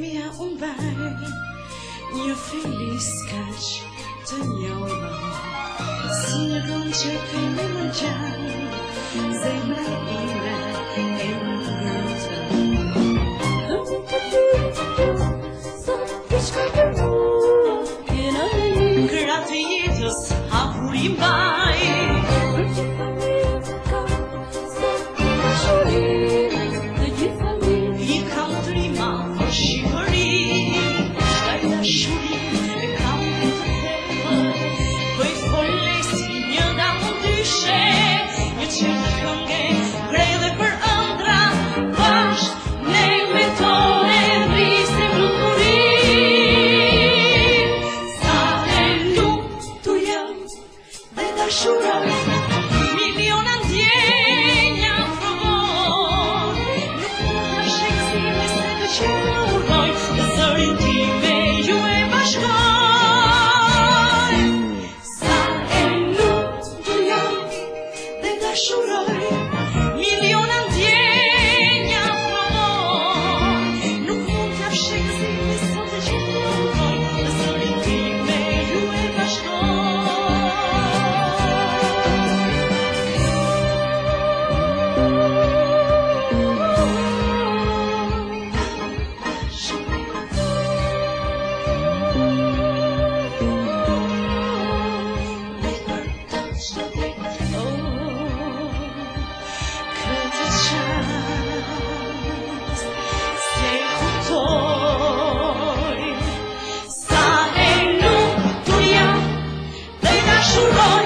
me a un bar y feliz catch tenía Sina gonca kayna mancha Zemra ina ema grota Hamza tafi Sana hiç kaydırma Kenanın gratiyetus Hafurim bay Hamza tafi Sana hiç kaydırma Yıkandırma Hoşim Thank you. Oh.